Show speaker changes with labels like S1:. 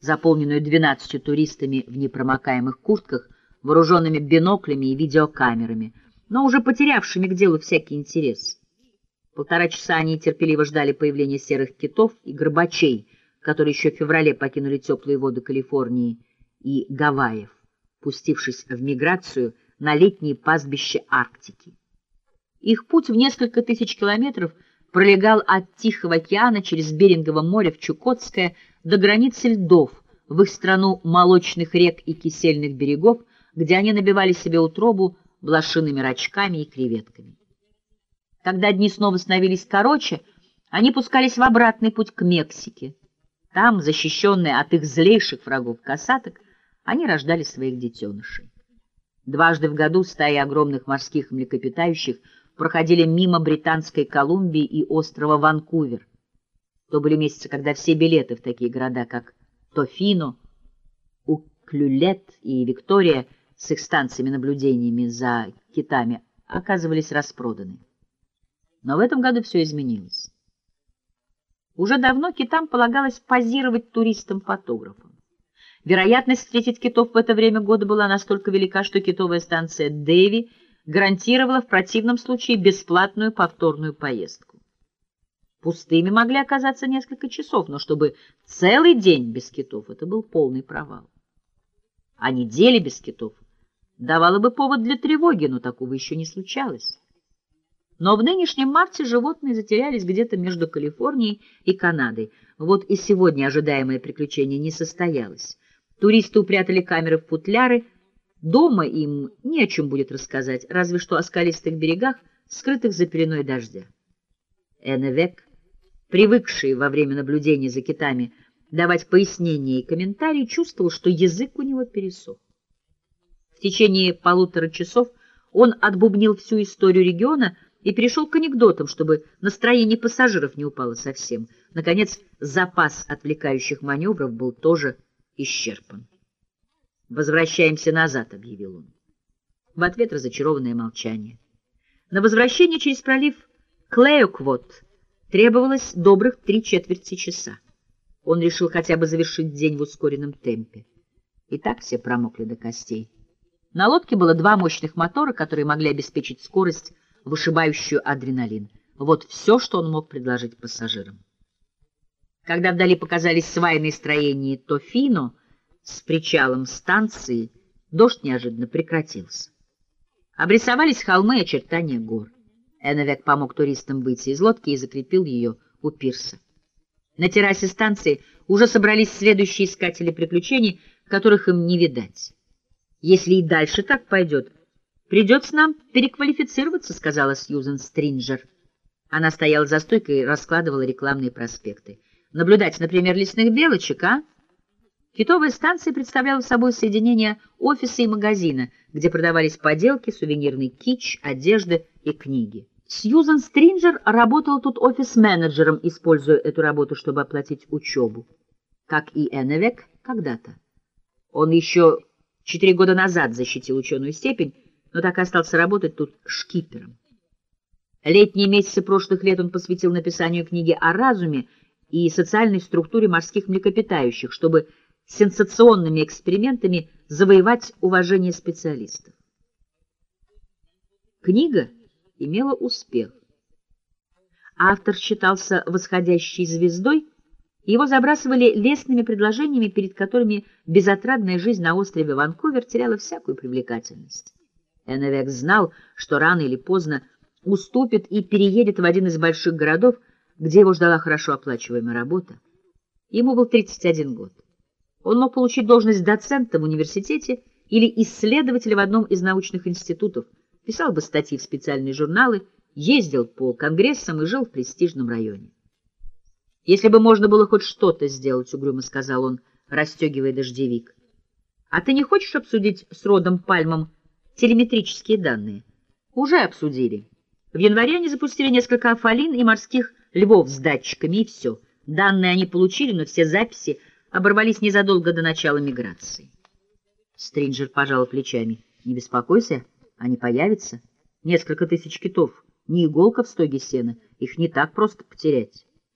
S1: заполненную двенадцатью туристами в непромокаемых куртках, вооруженными биноклями и видеокамерами, но уже потерявшими к делу всякий интерес. Полтора часа они терпеливо ждали появления серых китов и горбачей, которые еще в феврале покинули теплые воды Калифорнии и Гавайев, пустившись в миграцию на летние пастбища Арктики. Их путь в несколько тысяч километров пролегал от Тихого океана через Берингово море в Чукотское до границы льдов, в их страну молочных рек и кисельных берегов, где они набивали себе утробу блошиными рачками и креветками. Когда дни снова становились короче, они пускались в обратный путь к Мексике. Там, защищенные от их злейших врагов касаток, они рождали своих детенышей. Дважды в году стаи огромных морских млекопитающих проходили мимо Британской Колумбии и острова Ванкувер. То были месяцы, когда все билеты в такие города, как Тофино, Уклюлет и Виктория с их станциями наблюдениями за китами оказывались распроданы. Но в этом году все изменилось. Уже давно китам полагалось позировать туристам-фотографам. Вероятность встретить китов в это время года была настолько велика, что китовая станция «Дэви» гарантировала в противном случае бесплатную повторную поездку. Пустыми могли оказаться несколько часов, но чтобы целый день без китов, это был полный провал. А недели без китов давала бы повод для тревоги, но такого еще не случалось. Но в нынешнем марте животные затерялись где-то между Калифорнией и Канадой. Вот и сегодня ожидаемое приключение не состоялось. Туристы упрятали камеры в футляры. Дома им не о чем будет рассказать, разве что о скалистых берегах, скрытых за пеленой дождя. Эннвек, привыкший во время наблюдения за китами давать пояснения и комментарии, чувствовал, что язык у него пересох. В течение полутора часов он отбубнил всю историю региона и перешел к анекдотам, чтобы настроение пассажиров не упало совсем. Наконец, запас отвлекающих маневров был тоже исчерпан. «Возвращаемся назад», — объявил он. В ответ разочарованное молчание. На возвращение через пролив Клеоквот требовалось добрых три четверти часа. Он решил хотя бы завершить день в ускоренном темпе. И так все промокли до костей. На лодке было два мощных мотора, которые могли обеспечить скорость, вышибающую адреналин. Вот все, что он мог предложить пассажирам. Когда вдали показались свайные строения Тофино с причалом станции, дождь неожиданно прекратился. Обрисовались холмы и очертания гор. Эновек помог туристам выйти из лодки и закрепил ее у пирса. На террасе станции уже собрались следующие искатели приключений, которых им не видать. Если и дальше так пойдет, придется нам переквалифицироваться, — сказала Сьюзен Стринджер. Она стояла за стойкой и раскладывала рекламные проспекты. Наблюдать, например, лесных белочек, а? Китовая станция представляла собой соединение офиса и магазина, где продавались поделки, сувенирный кич, одежда и книги. Сьюзан Стринджер работала тут офис-менеджером, используя эту работу, чтобы оплатить учебу. Как и Эннвек когда-то. Он еще четыре года назад защитил ученую степень, но так и остался работать тут шкипером. Летние месяцы прошлых лет он посвятил написанию книги о разуме и социальной структуре морских млекопитающих, чтобы сенсационными экспериментами завоевать уважение специалистов. Книга имела успех. Автор считался восходящей звездой, его забрасывали лестными предложениями, перед которыми безотрадная жизнь на острове Ванкувер теряла всякую привлекательность. Эннвек знал, что рано или поздно уступит и переедет в один из больших городов, где его ждала хорошо оплачиваемая работа. Ему был 31 год. Он мог получить должность доцента в университете или исследователя в одном из научных институтов, писал бы статьи в специальные журналы, ездил по конгрессам и жил в престижном районе. «Если бы можно было хоть что-то сделать», — угрюмо сказал он, расстегивая дождевик. «А ты не хочешь обсудить с Родом Пальмом телеметрические данные?» «Уже обсудили. В январе они запустили несколько афалин и морских львов с датчиками, и все. Данные они получили, но все записи оборвались незадолго до начала миграции. Стринджер пожал плечами. «Не беспокойся, они появятся. Несколько тысяч китов, не иголка в стоге сена, их не так просто потерять».